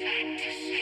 Fantasy.